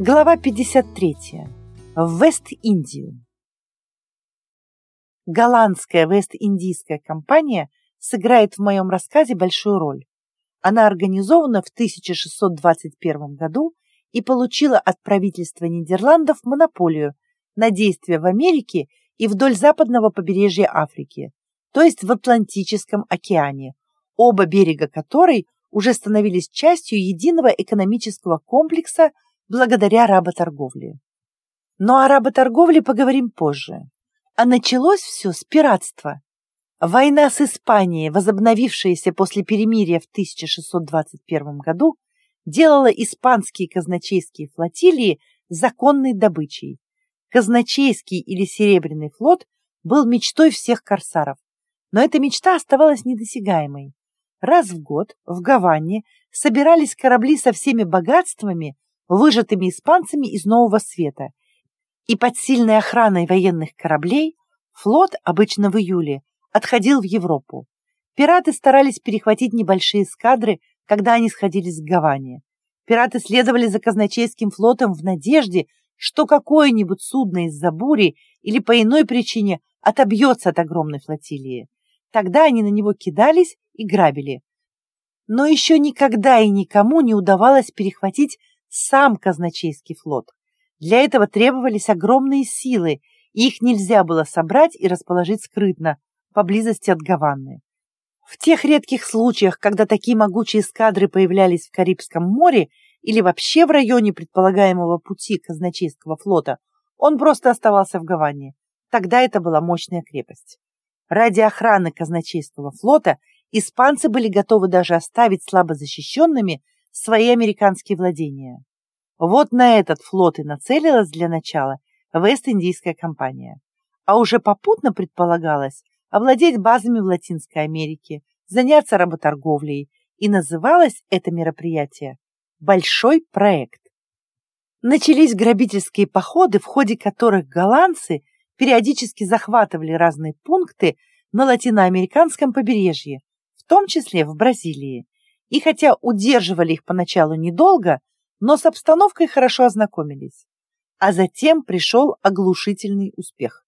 Глава 53. В Вест-Индию. Голландская Вест-Индийская компания сыграет в моем рассказе большую роль. Она организована в 1621 году и получила от правительства Нидерландов монополию на действия в Америке и вдоль западного побережья Африки, то есть в Атлантическом океане, оба берега которой уже становились частью единого экономического комплекса благодаря работорговле. Но о работорговле поговорим позже. А началось все с пиратства. Война с Испанией, возобновившаяся после перемирия в 1621 году, делала испанские казначейские флотилии законной добычей. Казначейский или Серебряный флот был мечтой всех корсаров, но эта мечта оставалась недосягаемой. Раз в год в Гаване собирались корабли со всеми богатствами, выжатыми испанцами из Нового Света, и под сильной охраной военных кораблей флот, обычно в июле, отходил в Европу. Пираты старались перехватить небольшие эскадры, когда они сходились в Гаване. Пираты следовали за казначейским флотом в надежде, что какое-нибудь судно из-за бури или по иной причине отобьется от огромной флотилии. Тогда они на него кидались и грабили. Но еще никогда и никому не удавалось перехватить сам казначейский флот. Для этого требовались огромные силы, и их нельзя было собрать и расположить скрытно, поблизости от Гаваны. В тех редких случаях, когда такие могучие эскадры появлялись в Карибском море или вообще в районе предполагаемого пути казначейского флота, он просто оставался в Гаване. Тогда это была мощная крепость. Ради охраны казначейского флота испанцы были готовы даже оставить слабо защищенными свои американские владения. Вот на этот флот и нацелилась для начала Вест-Индийская компания. А уже попутно предполагалось овладеть базами в Латинской Америке, заняться работорговлей, и называлось это мероприятие «Большой проект». Начались грабительские походы, в ходе которых голландцы периодически захватывали разные пункты на латиноамериканском побережье, в том числе в Бразилии, и хотя удерживали их поначалу недолго, но с обстановкой хорошо ознакомились. А затем пришел оглушительный успех.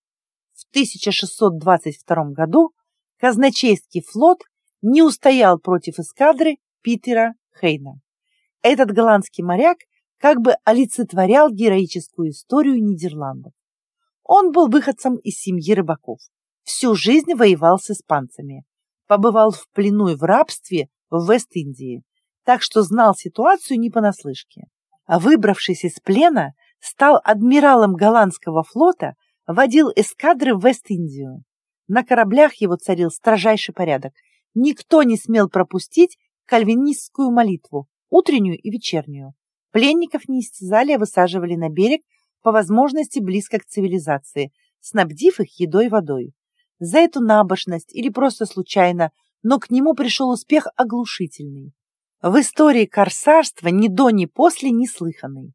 В 1622 году казначейский флот не устоял против эскадры Питера Хейна. Этот голландский моряк как бы олицетворял героическую историю Нидерландов. Он был выходцем из семьи рыбаков. Всю жизнь воевал с испанцами. Побывал в плену и в рабстве в Вест-Индии, так что знал ситуацию не понаслышке. А выбравшись из плена, стал адмиралом голландского флота, водил эскадры в Вест-Индию. На кораблях его царил строжайший порядок. Никто не смел пропустить кальвинистскую молитву, утреннюю и вечернюю. Пленников не истязали, а высаживали на берег, по возможности близко к цивилизации, снабдив их едой и водой. За эту набожность или просто случайно но к нему пришел успех оглушительный. В истории корсарства ни до, ни после не слыханный.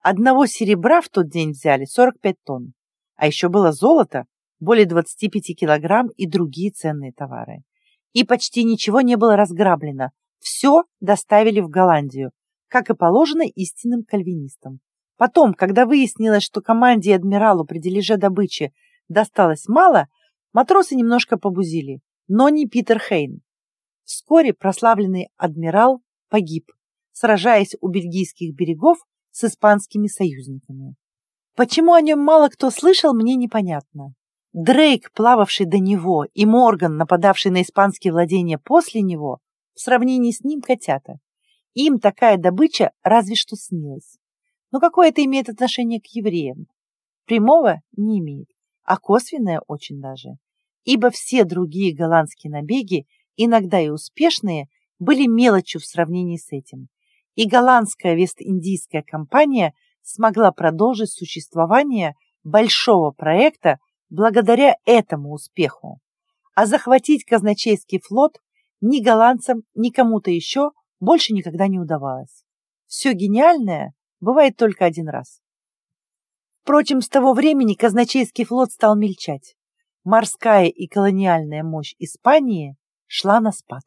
Одного серебра в тот день взяли 45 тонн, а еще было золото, более 25 килограмм и другие ценные товары. И почти ничего не было разграблено, все доставили в Голландию, как и положено истинным кальвинистам. Потом, когда выяснилось, что команде и адмиралу при дележе добычи досталось мало, матросы немножко побузили но не Питер Хейн. Вскоре прославленный адмирал погиб, сражаясь у бельгийских берегов с испанскими союзниками. Почему о нем мало кто слышал, мне непонятно. Дрейк, плававший до него, и Морган, нападавший на испанские владения после него, в сравнении с ним котята. Им такая добыча разве что снилась. Но какое это имеет отношение к евреям? Прямого не имеет, а косвенное очень даже ибо все другие голландские набеги, иногда и успешные, были мелочью в сравнении с этим. И голландская Вест-Индийская компания смогла продолжить существование большого проекта благодаря этому успеху. А захватить казначейский флот ни голландцам, ни кому-то еще больше никогда не удавалось. Все гениальное бывает только один раз. Впрочем, с того времени казначейский флот стал мельчать морская и колониальная мощь Испании шла на спад.